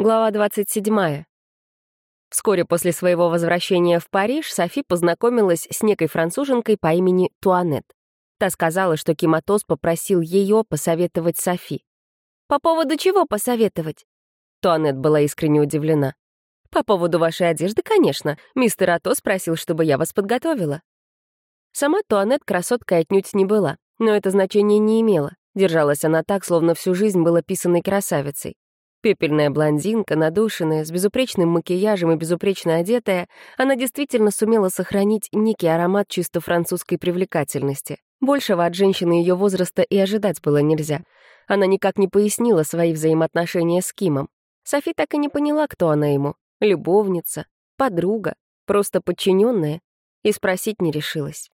Глава 27. Вскоре после своего возвращения в Париж Софи познакомилась с некой француженкой по имени Туанет. Та сказала, что Киматос попросил ее посоветовать Софи. «По поводу чего посоветовать?» Туанет была искренне удивлена. «По поводу вашей одежды, конечно. Мистер Атос просил, чтобы я вас подготовила». Сама Туанет красоткой отнюдь не была, но это значение не имело. Держалась она так, словно всю жизнь была писаной красавицей. Пепельная блондинка, надушенная, с безупречным макияжем и безупречно одетая, она действительно сумела сохранить некий аромат чисто французской привлекательности. Большего от женщины ее возраста и ожидать было нельзя. Она никак не пояснила свои взаимоотношения с Кимом. Софи так и не поняла, кто она ему. Любовница, подруга, просто подчиненная. И спросить не решилась.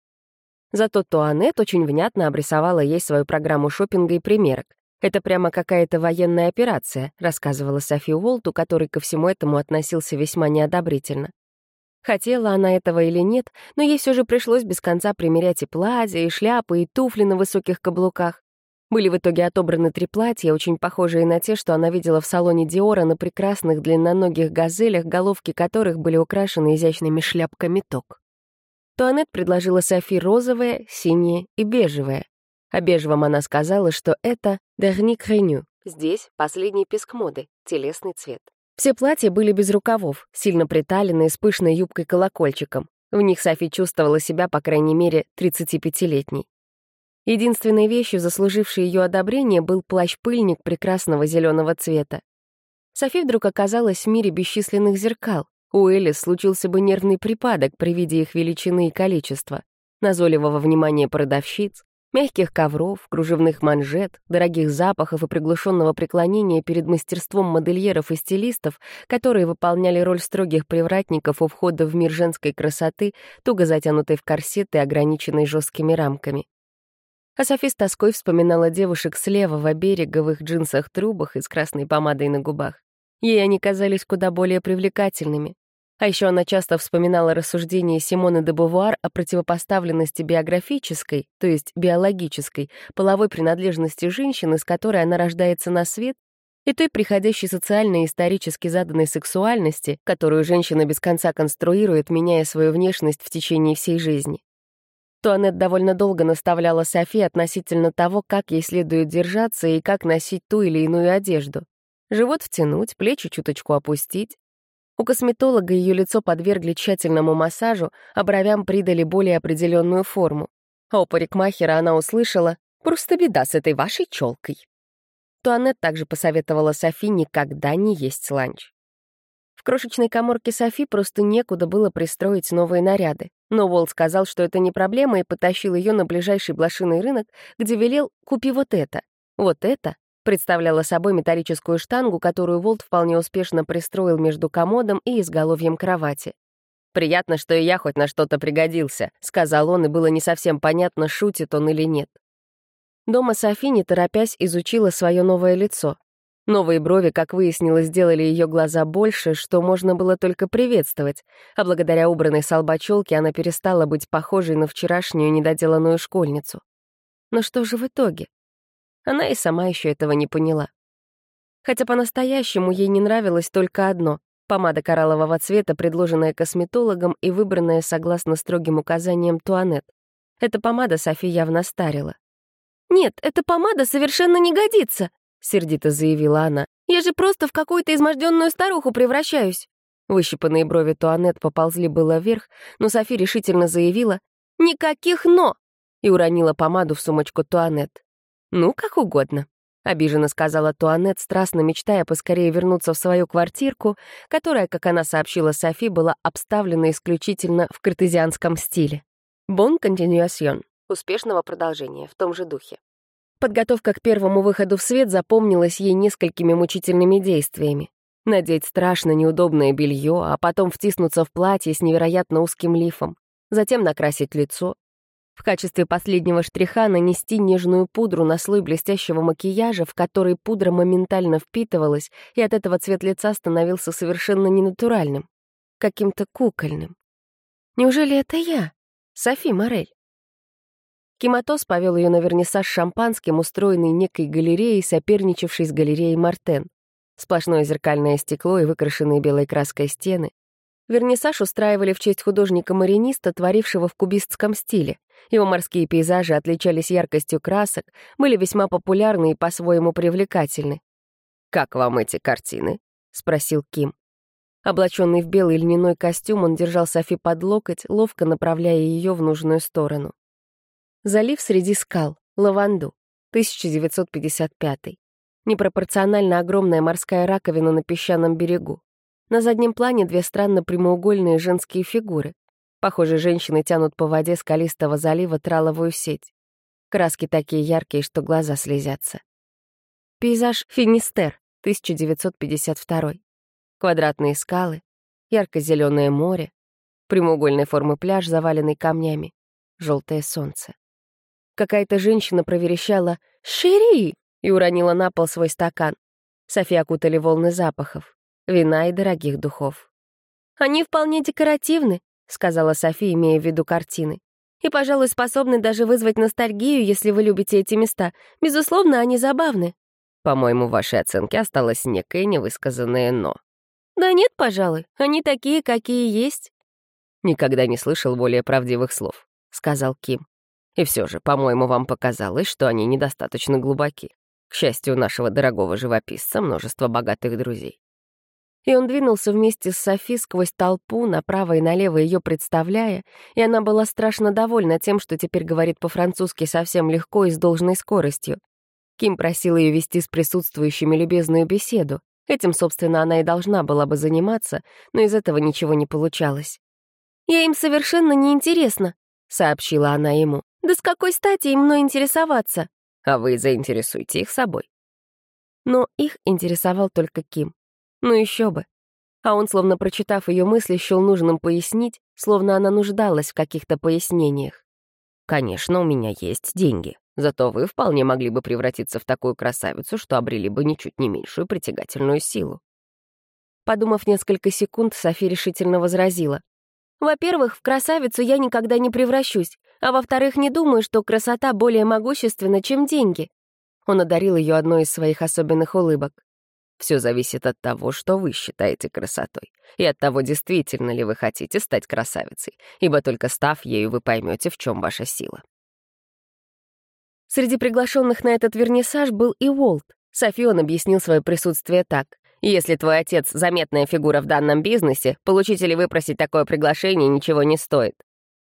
Зато Туанет очень внятно обрисовала ей свою программу шопинга и примерок. «Это прямо какая-то военная операция», — рассказывала Софи Уолту, который ко всему этому относился весьма неодобрительно. Хотела она этого или нет, но ей все же пришлось без конца примерять и платья, и шляпы, и туфли на высоких каблуках. Были в итоге отобраны три платья, очень похожие на те, что она видела в салоне Диора на прекрасных длинноногих газелях, головки которых были украшены изящными шляпками ток. Туанет предложила Софи розовое, синее и бежевое. О бежевом она сказала, что это «dernier craignou». Здесь последний писк моды, телесный цвет. Все платья были без рукавов, сильно приталенные, с пышной юбкой-колокольчиком. В них Софи чувствовала себя, по крайней мере, 35-летней. Единственной вещью, заслужившей ее одобрение, был плащ-пыльник прекрасного зеленого цвета. Софи вдруг оказалась в мире бесчисленных зеркал. У Элис случился бы нервный припадок при виде их величины и количества, назойливого внимания продавщиц, Мягких ковров, кружевных манжет, дорогих запахов и приглушенного преклонения перед мастерством модельеров и стилистов, которые выполняли роль строгих привратников у входа в мир женской красоты, туго затянутой в корсеты, ограниченной жесткими рамками. А Софи с тоской вспоминала девушек с левого берега в их джинсах-трубах и с красной помадой на губах. Ей они казались куда более привлекательными. А еще она часто вспоминала рассуждения Симоны де Бувуар о противопоставленности биографической, то есть биологической, половой принадлежности женщины, с которой она рождается на свет, и той приходящей социально и исторически заданной сексуальности, которую женщина без конца конструирует, меняя свою внешность в течение всей жизни. Туанет довольно долго наставляла Софи относительно того, как ей следует держаться и как носить ту или иную одежду. Живот втянуть, плечи чуточку опустить, у косметолога ее лицо подвергли тщательному массажу, а бровям придали более определенную форму. А у парикмахера она услышала «Просто беда с этой вашей челкой». Туанет также посоветовала Софи никогда не есть ланч. В крошечной коморке Софи просто некуда было пристроить новые наряды. Но Уолт сказал, что это не проблема, и потащил ее на ближайший блошиный рынок, где велел «купи вот это». Вот это представляла собой металлическую штангу, которую Волт вполне успешно пристроил между комодом и изголовьем кровати. «Приятно, что и я хоть на что-то пригодился», — сказал он, и было не совсем понятно, шутит он или нет. Дома Софи, не торопясь, изучила свое новое лицо. Новые брови, как выяснилось, сделали ее глаза больше, что можно было только приветствовать, а благодаря убранной солбачелке она перестала быть похожей на вчерашнюю недоделанную школьницу. Но что же в итоге? Она и сама еще этого не поняла. Хотя по-настоящему ей не нравилось только одно — помада кораллового цвета, предложенная косметологом и выбранная согласно строгим указаниям Туанет. Эта помада Софи явно старила. «Нет, эта помада совершенно не годится», — сердито заявила она. «Я же просто в какую-то изможденную старуху превращаюсь». Выщипанные брови Туанет поползли было вверх, но Софи решительно заявила «Никаких «но!» и уронила помаду в сумочку Туанет. «Ну, как угодно», — обиженно сказала Туанет, страстно мечтая поскорее вернуться в свою квартирку, которая, как она сообщила Софи, была обставлена исключительно в картезианском стиле. «Бон континуасьон» — успешного продолжения в том же духе. Подготовка к первому выходу в свет запомнилась ей несколькими мучительными действиями. Надеть страшно неудобное белье, а потом втиснуться в платье с невероятно узким лифом, затем накрасить лицо, в качестве последнего штриха нанести нежную пудру на слой блестящего макияжа, в который пудра моментально впитывалась, и от этого цвет лица становился совершенно ненатуральным, каким-то кукольным. Неужели это я, Софи Морель? Киматос повел ее на вернисаж шампанским, устроенный некой галереей, соперничавшей с галереей Мартен. Сплошное зеркальное стекло и выкрашенные белой краской стены. Вернисаж устраивали в честь художника-мариниста, творившего в кубистском стиле. Его морские пейзажи отличались яркостью красок, были весьма популярны и по-своему привлекательны. «Как вам эти картины?» — спросил Ким. Облаченный в белый льняной костюм, он держал Софи под локоть, ловко направляя ее в нужную сторону. Залив среди скал, Лаванду, 1955. Непропорционально огромная морская раковина на песчаном берегу. На заднем плане две странно прямоугольные женские фигуры. Похоже, женщины тянут по воде скалистого залива траловую сеть. Краски такие яркие, что глаза слезятся. Пейзаж Финистер, 1952. Квадратные скалы, ярко-зеленое море, прямоугольной формы пляж, заваленный камнями, желтое солнце. Какая-то женщина проверещала «Шири!» и уронила на пол свой стакан. Софи окутали волны запахов, вина и дорогих духов. «Они вполне декоративны», — сказала Софи, имея в виду картины. «И, пожалуй, способны даже вызвать ностальгию, если вы любите эти места. Безусловно, они забавны». По-моему, в вашей оценке осталось некое невысказанное «но». Да нет, пожалуй, они такие, какие есть. Никогда не слышал более правдивых слов, сказал Ким. И все же, по-моему, вам показалось, что они недостаточно глубоки. К счастью, у нашего дорогого живописца множество богатых друзей. И он двинулся вместе с Софи сквозь толпу, направо и налево ее представляя, и она была страшно довольна тем, что теперь говорит по-французски совсем легко и с должной скоростью. Ким просил ее вести с присутствующими любезную беседу. Этим, собственно, она и должна была бы заниматься, но из этого ничего не получалось. «Я им совершенно не интересна», — сообщила она ему. «Да с какой стати им мной интересоваться?» «А вы заинтересуйте их собой». Но их интересовал только Ким. Ну еще бы. А он, словно прочитав ее мысли, счел нужным пояснить, словно она нуждалась в каких-то пояснениях. «Конечно, у меня есть деньги. Зато вы вполне могли бы превратиться в такую красавицу, что обрели бы ничуть не меньшую притягательную силу. Подумав несколько секунд, Софи решительно возразила. «Во-первых, в красавицу я никогда не превращусь, а во-вторых, не думаю, что красота более могущественна, чем деньги». Он одарил ее одной из своих особенных улыбок. Все зависит от того, что вы считаете красотой, и от того, действительно ли вы хотите стать красавицей, ибо только став ею, вы поймете, в чем ваша сила. Среди приглашенных на этот вернисаж был и Уолт. Софион объяснил свое присутствие так. «Если твой отец — заметная фигура в данном бизнесе, получить или выпросить такое приглашение ничего не стоит».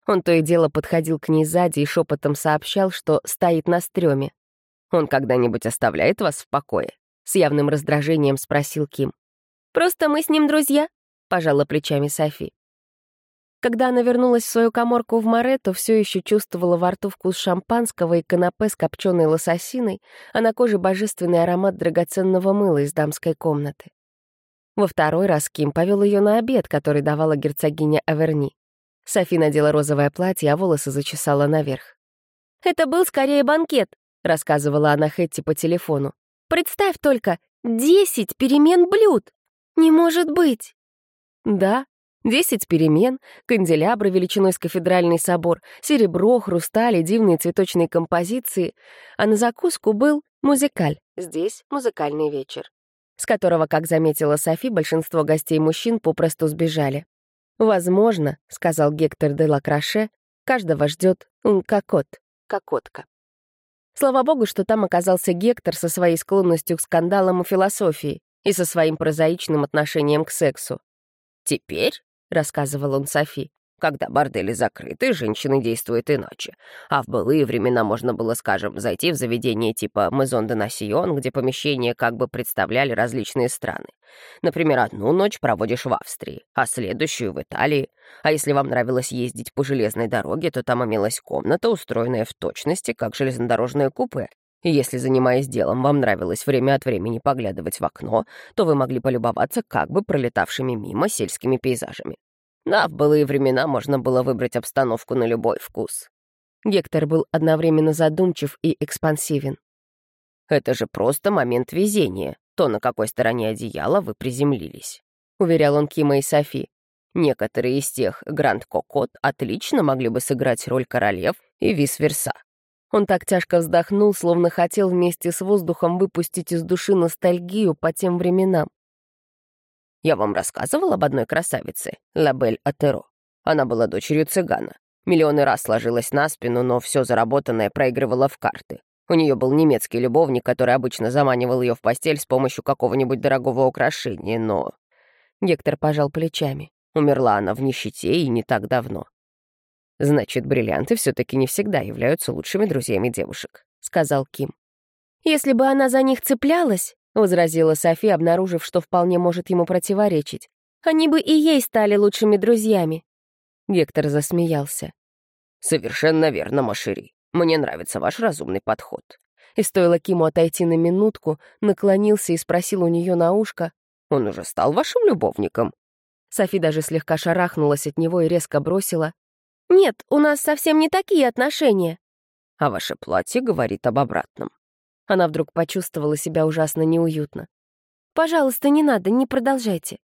Он то и дело подходил к ней сзади и шепотом сообщал, что стоит на стреме. «Он когда-нибудь оставляет вас в покое?» — с явным раздражением спросил Ким. «Просто мы с ним друзья», — пожала плечами Софи. Когда она вернулась в свою коморку в море, то все еще чувствовала во рту вкус шампанского и канапе с копченой лососиной, а на коже божественный аромат драгоценного мыла из дамской комнаты. Во второй раз Ким повел ее на обед, который давала герцогиня Аверни. Софи надела розовое платье, а волосы зачесала наверх. «Это был скорее банкет», — рассказывала она Хэтти по телефону. «Представь только, десять перемен блюд! Не может быть!» Да, Десять перемен, канделябры величиной с кафедральный собор, серебро, хрусталь и дивные цветочные композиции, а на закуску был музыкаль, здесь музыкальный вечер, с которого, как заметила Софи, большинство гостей мужчин попросту сбежали. «Возможно», — сказал Гектор де Лакраше, «каждого ждет кокот, кокотка». Слава богу, что там оказался Гектор со своей склонностью к скандалам и философии и со своим прозаичным отношением к сексу. «Теперь», рассказывал он Софи. Когда бордели закрыты, женщины действуют иначе. А в былые времена можно было, скажем, зайти в заведение типа Мезон де Насион, где помещения как бы представляли различные страны. Например, одну ночь проводишь в Австрии, а следующую — в Италии. А если вам нравилось ездить по железной дороге, то там имелась комната, устроенная в точности, как железнодорожное купе, и если, занимаясь делом, вам нравилось время от времени поглядывать в окно, то вы могли полюбоваться как бы пролетавшими мимо сельскими пейзажами. Да, в былые времена можно было выбрать обстановку на любой вкус. Гектор был одновременно задумчив и экспансивен. «Это же просто момент везения, то, на какой стороне одеяла вы приземлились», — уверял он Кима и Софи. «Некоторые из тех Гранд Кокот отлично могли бы сыграть роль королев и вис-верса. Он так тяжко вздохнул, словно хотел вместе с воздухом выпустить из души ностальгию по тем временам. «Я вам рассказывал об одной красавице, Лабель Атеро. Она была дочерью цыгана. Миллионы раз ложилась на спину, но все заработанное проигрывала в карты. У нее был немецкий любовник, который обычно заманивал ее в постель с помощью какого-нибудь дорогого украшения, но... Гектор пожал плечами. Умерла она в нищете и не так давно. «Значит, бриллианты все-таки не всегда являются лучшими друзьями девушек», — сказал Ким. «Если бы она за них цеплялась», — возразила Софи, обнаружив, что вполне может ему противоречить, «они бы и ей стали лучшими друзьями». Гектор засмеялся. «Совершенно верно, Машери. Мне нравится ваш разумный подход». И стоило Киму отойти на минутку, наклонился и спросил у нее на ушко, «Он уже стал вашим любовником?» Софи даже слегка шарахнулась от него и резко бросила, «Нет, у нас совсем не такие отношения». «А ваше платье говорит об обратном». Она вдруг почувствовала себя ужасно неуютно. «Пожалуйста, не надо, не продолжайте».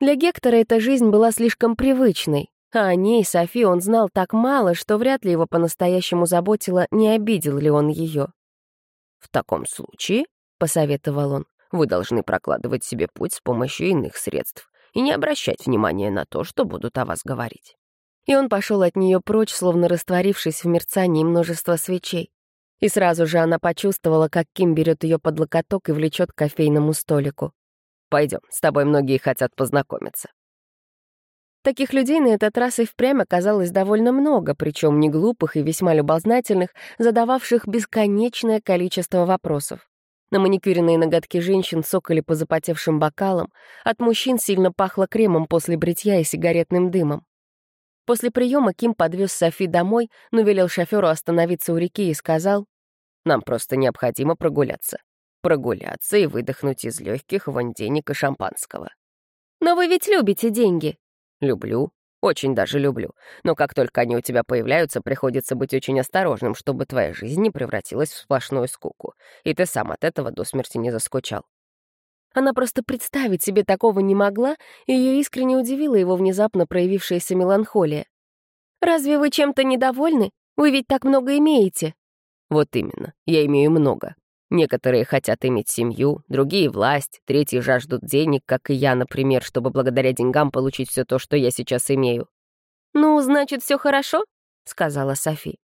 Для Гектора эта жизнь была слишком привычной, а о ней, Софи, он знал так мало, что вряд ли его по-настоящему заботило, не обидел ли он ее. «В таком случае», — посоветовал он, «вы должны прокладывать себе путь с помощью иных средств и не обращать внимания на то, что будут о вас говорить и он пошел от нее прочь, словно растворившись в мерцании множества свечей. И сразу же она почувствовала, как Ким берет ее под локоток и влечет к кофейному столику. Пойдем, с тобой многие хотят познакомиться. Таких людей на этот раз и впрямь оказалось довольно много, причем не глупых и весьма любознательных, задававших бесконечное количество вопросов. На маникюренные ноготки женщин сокали по запотевшим бокалам, от мужчин сильно пахло кремом после бритья и сигаретным дымом. После приема Ким подвез Софи домой, но велел шоферу остановиться у реки и сказал, «Нам просто необходимо прогуляться. Прогуляться и выдохнуть из легких вонь денег и шампанского». «Но вы ведь любите деньги». «Люблю, очень даже люблю. Но как только они у тебя появляются, приходится быть очень осторожным, чтобы твоя жизнь не превратилась в сплошную скуку, и ты сам от этого до смерти не заскучал. Она просто представить себе такого не могла, и ее искренне удивила его внезапно проявившаяся меланхолия. «Разве вы чем-то недовольны? Вы ведь так много имеете». «Вот именно, я имею много. Некоторые хотят иметь семью, другие — власть, третьи жаждут денег, как и я, например, чтобы благодаря деньгам получить все то, что я сейчас имею». «Ну, значит, все хорошо?» — сказала Софи.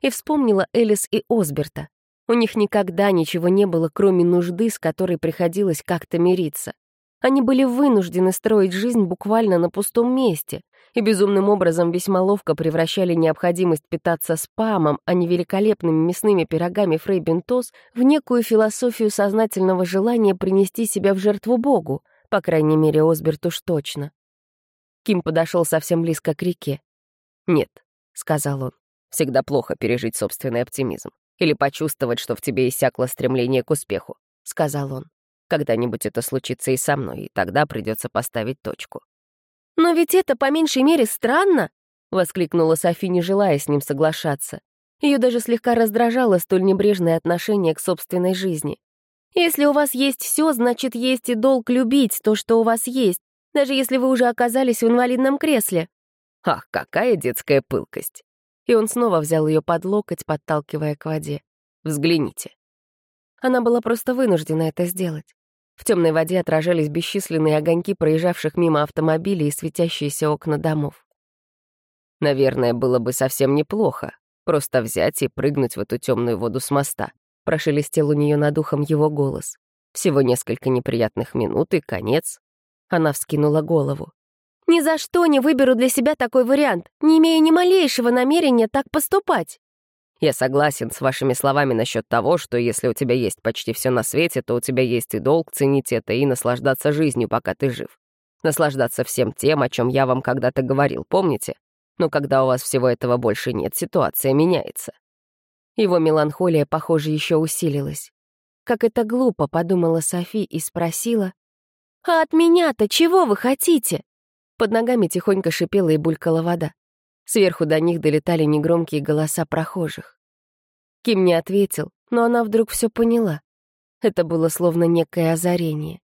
И вспомнила Элис и Осберта. У них никогда ничего не было, кроме нужды, с которой приходилось как-то мириться. Они были вынуждены строить жизнь буквально на пустом месте и безумным образом весьма ловко превращали необходимость питаться спамом, а не великолепными мясными пирогами Фрей Бентос в некую философию сознательного желания принести себя в жертву Богу, по крайней мере, Осберт уж точно. Ким подошел совсем близко к реке. «Нет», — сказал он, — «всегда плохо пережить собственный оптимизм или почувствовать, что в тебе иссякло стремление к успеху», — сказал он. «Когда-нибудь это случится и со мной, и тогда придется поставить точку». «Но ведь это по меньшей мере странно!» — воскликнула Софи, не желая с ним соглашаться. Ее даже слегка раздражало столь небрежное отношение к собственной жизни. «Если у вас есть все, значит, есть и долг любить то, что у вас есть, даже если вы уже оказались в инвалидном кресле». «Ах, какая детская пылкость!» и он снова взял ее под локоть, подталкивая к воде. «Взгляните». Она была просто вынуждена это сделать. В темной воде отражались бесчисленные огоньки проезжавших мимо автомобилей и светящиеся окна домов. «Наверное, было бы совсем неплохо просто взять и прыгнуть в эту темную воду с моста», прошелестел у нее над ухом его голос. «Всего несколько неприятных минут и конец». Она вскинула голову. Ни за что не выберу для себя такой вариант, не имею ни малейшего намерения так поступать. Я согласен с вашими словами насчет того, что если у тебя есть почти все на свете, то у тебя есть и долг ценить это и наслаждаться жизнью, пока ты жив. Наслаждаться всем тем, о чем я вам когда-то говорил, помните? Но когда у вас всего этого больше нет, ситуация меняется. Его меланхолия, похоже, еще усилилась. Как это глупо, подумала Софи и спросила. «А от меня-то чего вы хотите?» Под ногами тихонько шипела и булькала вода. Сверху до них долетали негромкие голоса прохожих. Ким не ответил, но она вдруг все поняла. Это было словно некое озарение.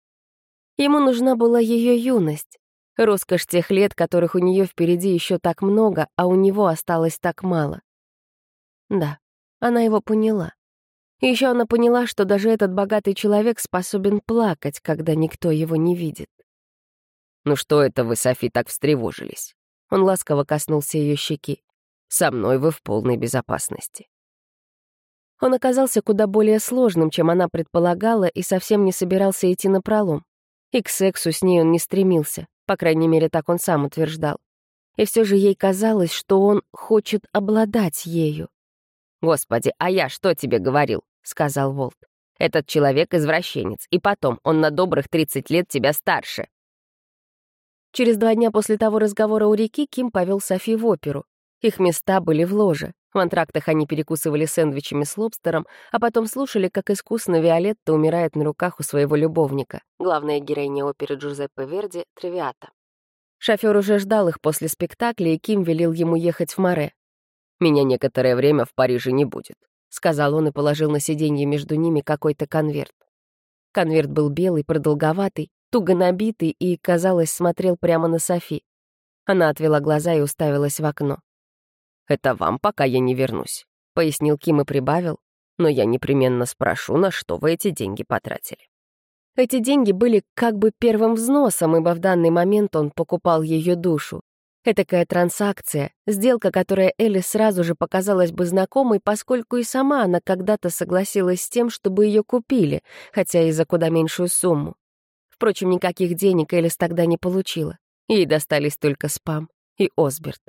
Ему нужна была ее юность, роскошь тех лет, которых у нее впереди еще так много, а у него осталось так мало. Да, Она его поняла. Еще она поняла, что даже этот богатый человек способен плакать, когда никто его не видит. «Ну что это вы, Софи, так встревожились?» Он ласково коснулся ее щеки. «Со мной вы в полной безопасности». Он оказался куда более сложным, чем она предполагала, и совсем не собирался идти на пролом. И к сексу с ней он не стремился, по крайней мере, так он сам утверждал. И все же ей казалось, что он хочет обладать ею. «Господи, а я что тебе говорил?» — сказал Волт. «Этот человек — извращенец, и потом, он на добрых 30 лет тебя старше». Через два дня после того разговора у реки Ким повел Софи в оперу. Их места были в ложе. В антрактах они перекусывали сэндвичами с лобстером, а потом слушали, как искусно Виолетта умирает на руках у своего любовника, главная героиня оперы Джузеппе Верди «Травиата». Шофер уже ждал их после спектакля, и Ким велел ему ехать в Море. «Меня некоторое время в Париже не будет», — сказал он и положил на сиденье между ними какой-то конверт. Конверт был белый, продолговатый, туго набитый и, казалось, смотрел прямо на Софи. Она отвела глаза и уставилась в окно. «Это вам, пока я не вернусь», — пояснил Ким и прибавил. «Но я непременно спрошу, на что вы эти деньги потратили». Эти деньги были как бы первым взносом, ибо в данный момент он покупал ее душу. Этакая транзакция, сделка, которая Элли сразу же показалась бы знакомой, поскольку и сама она когда-то согласилась с тем, чтобы ее купили, хотя и за куда меньшую сумму. Впрочем, никаких денег Элис тогда не получила. Ей достались только спам и Осберт.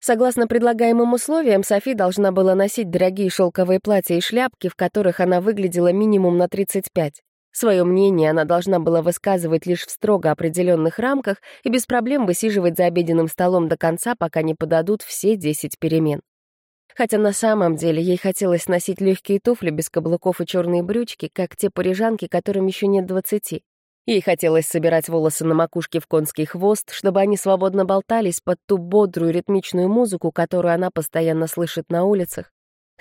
Согласно предлагаемым условиям, Софи должна была носить дорогие шелковые платья и шляпки, в которых она выглядела минимум на 35. Свое мнение она должна была высказывать лишь в строго определенных рамках и без проблем высиживать за обеденным столом до конца, пока не подадут все 10 перемен. Хотя на самом деле ей хотелось носить легкие туфли без каблуков и черные брючки, как те парижанки, которым еще нет 20. Ей хотелось собирать волосы на макушке в конский хвост, чтобы они свободно болтались под ту бодрую ритмичную музыку, которую она постоянно слышит на улицах,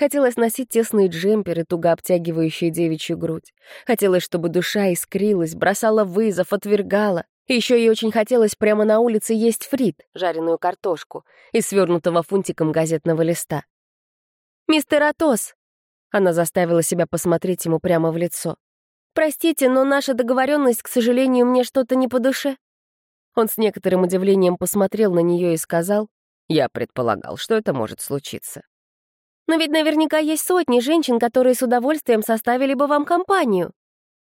Хотелось носить тесные джемперы, туго обтягивающие девичью грудь. Хотелось, чтобы душа искрилась, бросала вызов, отвергала. Еще ей очень хотелось прямо на улице есть фрит, жареную картошку, из свернутого фунтиком газетного листа. «Мистер Атос!» Она заставила себя посмотреть ему прямо в лицо. «Простите, но наша договоренность, к сожалению, мне что-то не по душе». Он с некоторым удивлением посмотрел на нее и сказал, «Я предполагал, что это может случиться. Но ведь наверняка есть сотни женщин, которые с удовольствием составили бы вам компанию».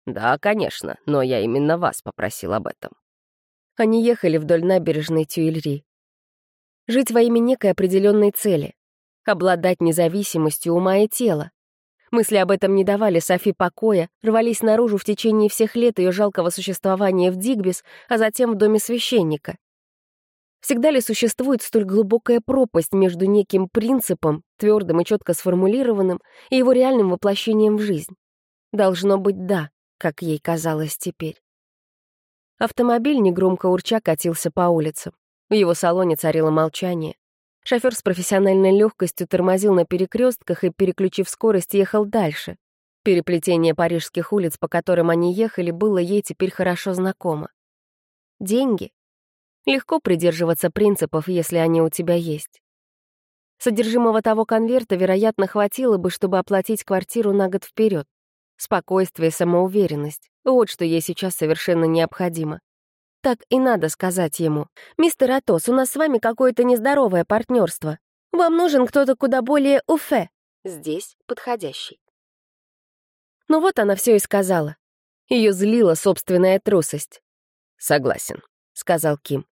«Да, конечно, но я именно вас попросил об этом». Они ехали вдоль набережной Тюильри. Жить во имя некой определенной цели. Обладать независимостью ума и тела. Мысли об этом не давали Софи покоя, рвались наружу в течение всех лет ее жалкого существования в Дигбис, а затем в доме священника. Всегда ли существует столь глубокая пропасть между неким принципом, твердым и четко сформулированным, и его реальным воплощением в жизнь? Должно быть «да», как ей казалось теперь. Автомобиль негромко урча катился по улицам. В его салоне царило молчание. Шофер с профессиональной легкостью тормозил на перекрестках и, переключив скорость, ехал дальше. Переплетение парижских улиц, по которым они ехали, было ей теперь хорошо знакомо. Деньги Легко придерживаться принципов, если они у тебя есть. Содержимого того конверта, вероятно, хватило бы, чтобы оплатить квартиру на год вперед. Спокойствие самоуверенность — вот что ей сейчас совершенно необходимо. Так и надо сказать ему. «Мистер Атос, у нас с вами какое-то нездоровое партнерство. Вам нужен кто-то куда более уфе. Здесь подходящий». Ну вот она все и сказала. Ее злила собственная трусость. «Согласен», — сказал Ким.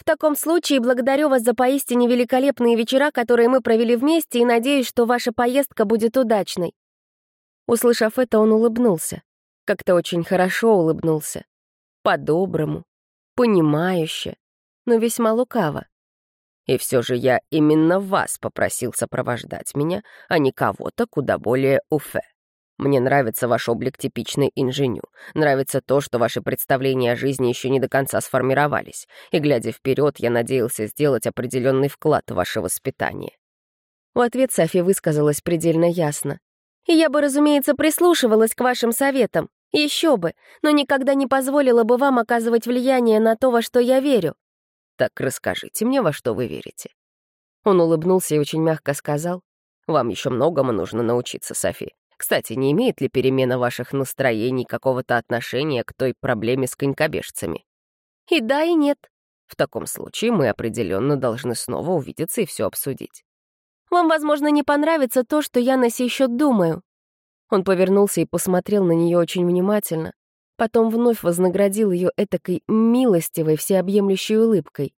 В таком случае благодарю вас за поистине великолепные вечера, которые мы провели вместе, и надеюсь, что ваша поездка будет удачной». Услышав это, он улыбнулся. Как-то очень хорошо улыбнулся. По-доброму, понимающе, но весьма лукаво. «И все же я именно вас попросил сопровождать меня, а не кого-то куда более уфе». Мне нравится ваш облик типичной инженю. Нравится то, что ваши представления о жизни еще не до конца сформировались. И, глядя вперед, я надеялся сделать определенный вклад в ваше воспитание». В ответ Софи высказалась предельно ясно. «И я бы, разумеется, прислушивалась к вашим советам. Еще бы, но никогда не позволила бы вам оказывать влияние на то, во что я верю». «Так расскажите мне, во что вы верите». Он улыбнулся и очень мягко сказал, Вам еще многому нужно научиться, Софи. Кстати, не имеет ли перемена ваших настроений какого-то отношения к той проблеме с конькобежцами? И да, и нет. В таком случае мы определенно должны снова увидеться и все обсудить. Вам, возможно, не понравится то, что я на сей счет думаю. Он повернулся и посмотрел на нее очень внимательно, потом вновь вознаградил ее этакой милостивой, всеобъемлющей улыбкой.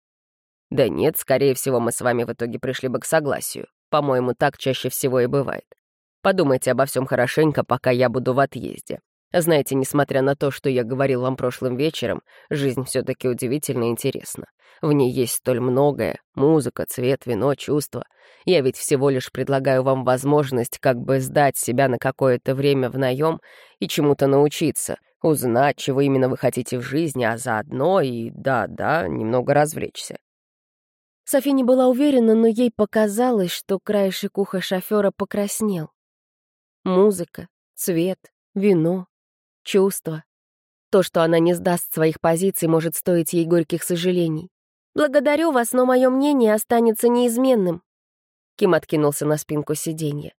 «Да нет, скорее всего, мы с вами в итоге пришли бы к согласию. По-моему, так чаще всего и бывает. Подумайте обо всем хорошенько, пока я буду в отъезде. Знаете, несмотря на то, что я говорил вам прошлым вечером, жизнь все таки удивительно интересна. В ней есть столь многое — музыка, цвет, вино, чувства. Я ведь всего лишь предлагаю вам возможность как бы сдать себя на какое-то время в наем и чему-то научиться — узнать, чего именно вы хотите в жизни, а заодно и, да-да, немного развлечься. Софи не была уверена, но ей показалось, что краешек уха шофера покраснел. Музыка, цвет, вино, чувства. То, что она не сдаст своих позиций, может стоить ей горьких сожалений. «Благодарю вас, но мое мнение останется неизменным». Ким откинулся на спинку сиденья.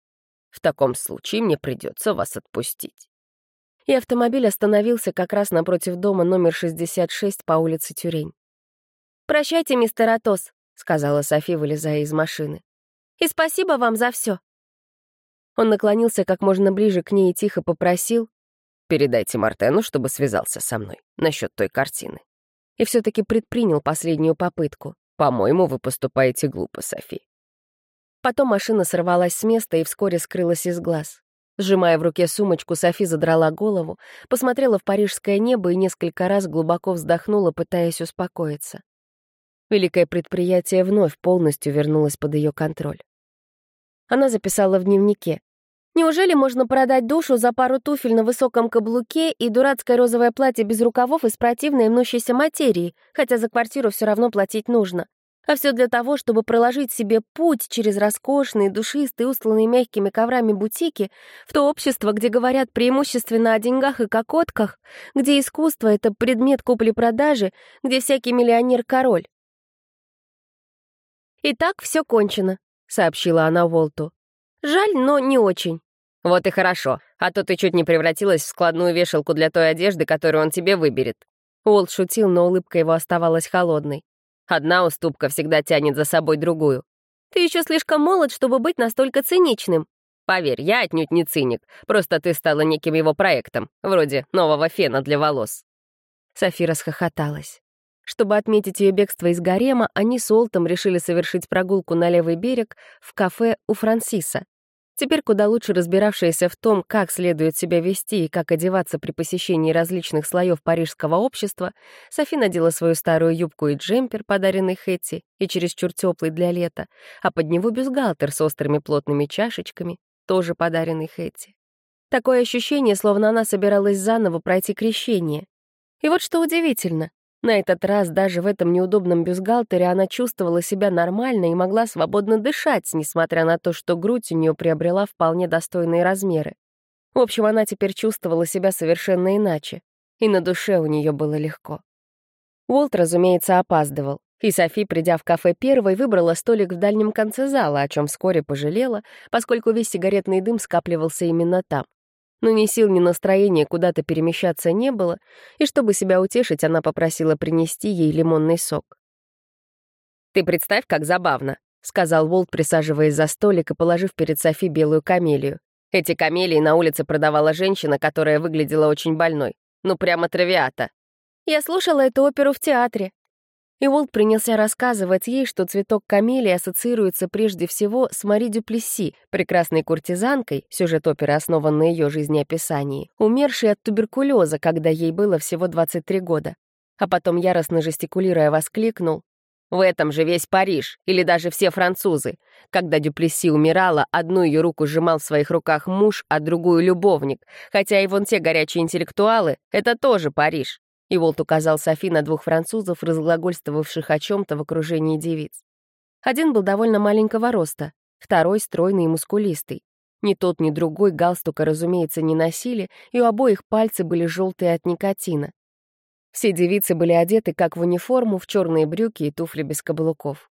«В таком случае мне придется вас отпустить» и автомобиль остановился как раз напротив дома номер 66 по улице Тюрень. «Прощайте, мистер Атос», — сказала Софи, вылезая из машины. «И спасибо вам за все. Он наклонился как можно ближе к ней и тихо попросил «Передайте Мартену, чтобы связался со мной насчет той картины». И все таки предпринял последнюю попытку. «По-моему, вы поступаете глупо, Софи». Потом машина сорвалась с места и вскоре скрылась из глаз. Сжимая в руке сумочку, Софи задрала голову, посмотрела в парижское небо и несколько раз глубоко вздохнула, пытаясь успокоиться. Великое предприятие вновь полностью вернулось под ее контроль. Она записала в дневнике. «Неужели можно продать душу за пару туфель на высоком каблуке и дурацкое розовое платье без рукавов из противной мнущейся материи, хотя за квартиру все равно платить нужно? А все для того, чтобы проложить себе путь через роскошные, душистые, устланные мягкими коврами бутики в то общество, где говорят преимущественно о деньгах и кокотках, где искусство — это предмет купли-продажи, где всякий миллионер — король. «Итак, все кончено», — сообщила она Волту. «Жаль, но не очень». «Вот и хорошо, а то ты чуть не превратилась в складную вешалку для той одежды, которую он тебе выберет». Уолт шутил, но улыбка его оставалась холодной. Одна уступка всегда тянет за собой другую. Ты еще слишком молод, чтобы быть настолько циничным. Поверь, я отнюдь не циник, просто ты стала неким его проектом, вроде нового фена для волос. Софи расхохоталась. Чтобы отметить ее бегство из гарема, они с Уолтом решили совершить прогулку на левый берег в кафе у Франсиса. Теперь куда лучше разбиравшаяся в том, как следует себя вести и как одеваться при посещении различных слоев парижского общества, Софи надела свою старую юбку и джемпер, подаренный Хэтти, и чересчур теплый для лета, а под него бюстгальтер с острыми плотными чашечками, тоже подаренный Хэтти. Такое ощущение, словно она собиралась заново пройти крещение. И вот что удивительно, на этот раз даже в этом неудобном бюстгальтере она чувствовала себя нормально и могла свободно дышать, несмотря на то, что грудь у нее приобрела вполне достойные размеры. В общем, она теперь чувствовала себя совершенно иначе, и на душе у нее было легко. Уолт, разумеется, опаздывал, и Софи, придя в кафе первой, выбрала столик в дальнем конце зала, о чем вскоре пожалела, поскольку весь сигаретный дым скапливался именно там но ни сил, ни настроения куда-то перемещаться не было, и чтобы себя утешить, она попросила принести ей лимонный сок. «Ты представь, как забавно», — сказал Волт, присаживаясь за столик и положив перед Софи белую камелию. «Эти камелии на улице продавала женщина, которая выглядела очень больной. Ну, прямо травиата». «Я слушала эту оперу в театре», и Уолт принялся рассказывать ей, что цветок камелии ассоциируется прежде всего с Мари Дюплесси, прекрасной куртизанкой, сюжет оперы основан на ее жизнеописании, умершей от туберкулеза, когда ей было всего 23 года. А потом, яростно жестикулируя, воскликнул в этом же весь Париж, или даже все французы. Когда Дюплесси умирала, одну ее руку сжимал в своих руках муж, а другую — любовник. Хотя и вон те горячие интеллектуалы — это тоже Париж. И Волт указал Софи на двух французов, разглагольствовавших о чем-то в окружении девиц. Один был довольно маленького роста, второй — стройный и мускулистый. Ни тот, ни другой галстука, разумеется, не носили, и у обоих пальцы были желтые от никотина. Все девицы были одеты как в униформу, в черные брюки и туфли без каблуков.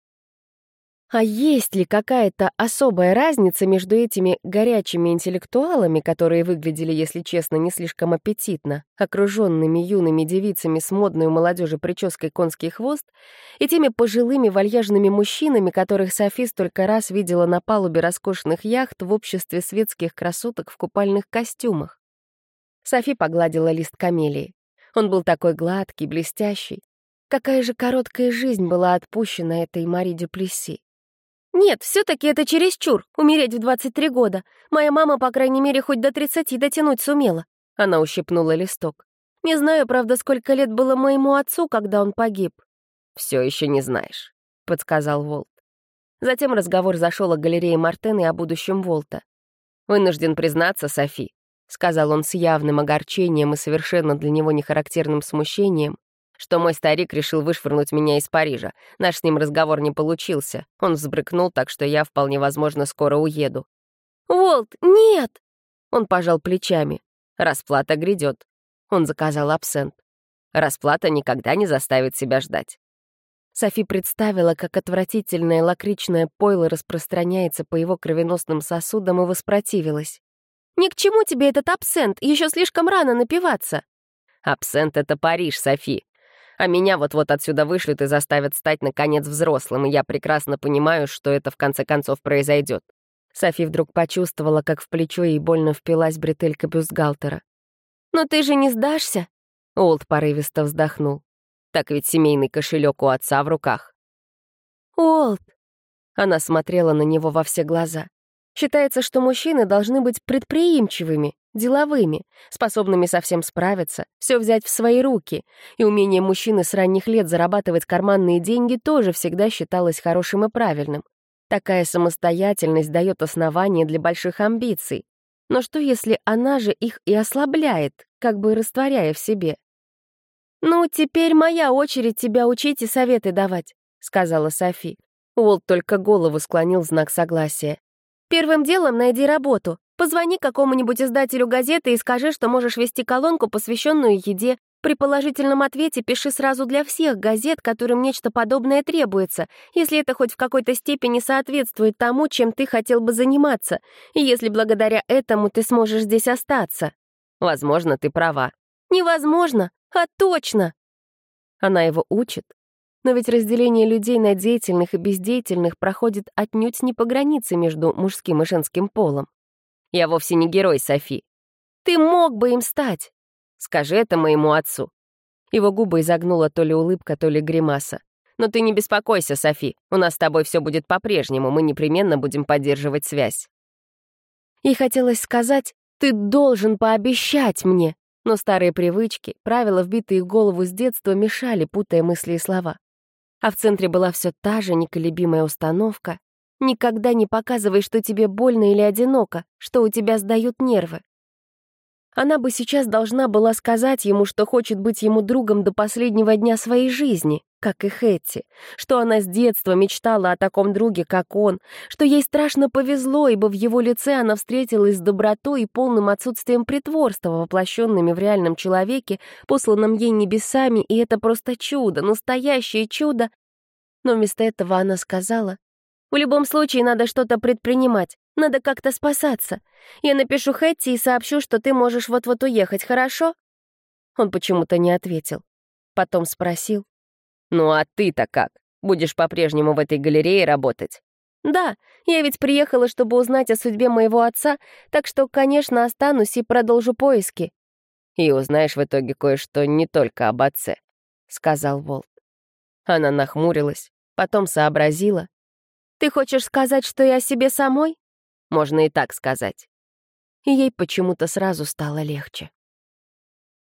А есть ли какая-то особая разница между этими горячими интеллектуалами, которые выглядели, если честно, не слишком аппетитно, окруженными юными девицами с модной у молодежи прической конский хвост, и теми пожилыми вальяжными мужчинами, которых Софи столько раз видела на палубе роскошных яхт в обществе светских красоток в купальных костюмах? Софи погладила лист камелии. Он был такой гладкий, блестящий. Какая же короткая жизнь была отпущена этой Мари Дюплесси. «Нет, все-таки это чересчур, умереть в 23 года. Моя мама, по крайней мере, хоть до 30 дотянуть сумела». Она ущипнула листок. «Не знаю, правда, сколько лет было моему отцу, когда он погиб». «Все еще не знаешь», — подсказал Волт. Затем разговор зашел о галерее Мартен и о будущем Волта. «Вынужден признаться, Софи», — сказал он с явным огорчением и совершенно для него нехарактерным смущением, что мой старик решил вышвырнуть меня из Парижа. Наш с ним разговор не получился. Он взбрыкнул, так что я, вполне возможно, скоро уеду. «Волт, нет!» Он пожал плечами. «Расплата грядет». Он заказал абсент. Расплата никогда не заставит себя ждать. Софи представила, как отвратительное лакричное пойло распространяется по его кровеносным сосудам и воспротивилась. «Ни к чему тебе этот абсент, еще слишком рано напиваться». «Абсент — это Париж, Софи а меня вот-вот отсюда вышлют и заставят стать, наконец, взрослым, и я прекрасно понимаю, что это в конце концов произойдет. Софи вдруг почувствовала, как в плечо ей больно впилась бретелька бюстгальтера. «Но ты же не сдашься?» Олд порывисто вздохнул. «Так ведь семейный кошелек у отца в руках». «Олд!» Она смотрела на него во все глаза. Считается, что мужчины должны быть предприимчивыми, деловыми, способными совсем справиться, все взять в свои руки. И умение мужчины с ранних лет зарабатывать карманные деньги тоже всегда считалось хорошим и правильным. Такая самостоятельность дает основание для больших амбиций. Но что, если она же их и ослабляет, как бы растворяя в себе? «Ну, теперь моя очередь тебя учить и советы давать», — сказала Софи. Уолт только голову склонил в знак согласия. Первым делом найди работу. Позвони какому-нибудь издателю газеты и скажи, что можешь вести колонку, посвященную еде. При положительном ответе пиши сразу для всех газет, которым нечто подобное требуется, если это хоть в какой-то степени соответствует тому, чем ты хотел бы заниматься, и если благодаря этому ты сможешь здесь остаться. Возможно, ты права. Невозможно, а точно. Она его учит, но ведь разделение людей на деятельных и бездеятельных проходит отнюдь не по границе между мужским и женским полом. Я вовсе не герой, Софи. Ты мог бы им стать. Скажи это моему отцу. Его губы изогнула то ли улыбка, то ли гримаса. Но ты не беспокойся, Софи. У нас с тобой все будет по-прежнему, мы непременно будем поддерживать связь. И хотелось сказать, ты должен пообещать мне. Но старые привычки, правила, вбитые в голову с детства, мешали, путая мысли и слова а в центре была все та же неколебимая установка «Никогда не показывай, что тебе больно или одиноко, что у тебя сдают нервы». Она бы сейчас должна была сказать ему, что хочет быть ему другом до последнего дня своей жизни, как и Хэтти, что она с детства мечтала о таком друге, как он, что ей страшно повезло, ибо в его лице она встретилась с добротой и полным отсутствием притворства, воплощенными в реальном человеке, посланном ей небесами, и это просто чудо, настоящее чудо. Но вместо этого она сказала, «В любом случае надо что-то предпринимать, надо как-то спасаться. Я напишу Хэтти и сообщу, что ты можешь вот-вот уехать, хорошо?» Он почему-то не ответил. Потом спросил. «Ну а ты-то как? Будешь по-прежнему в этой галерее работать?» «Да, я ведь приехала, чтобы узнать о судьбе моего отца, так что, конечно, останусь и продолжу поиски». «И узнаешь в итоге кое-что не только об отце», — сказал Волт. Она нахмурилась, потом сообразила. «Ты хочешь сказать, что я себе самой?» Можно и так сказать. И ей почему-то сразу стало легче.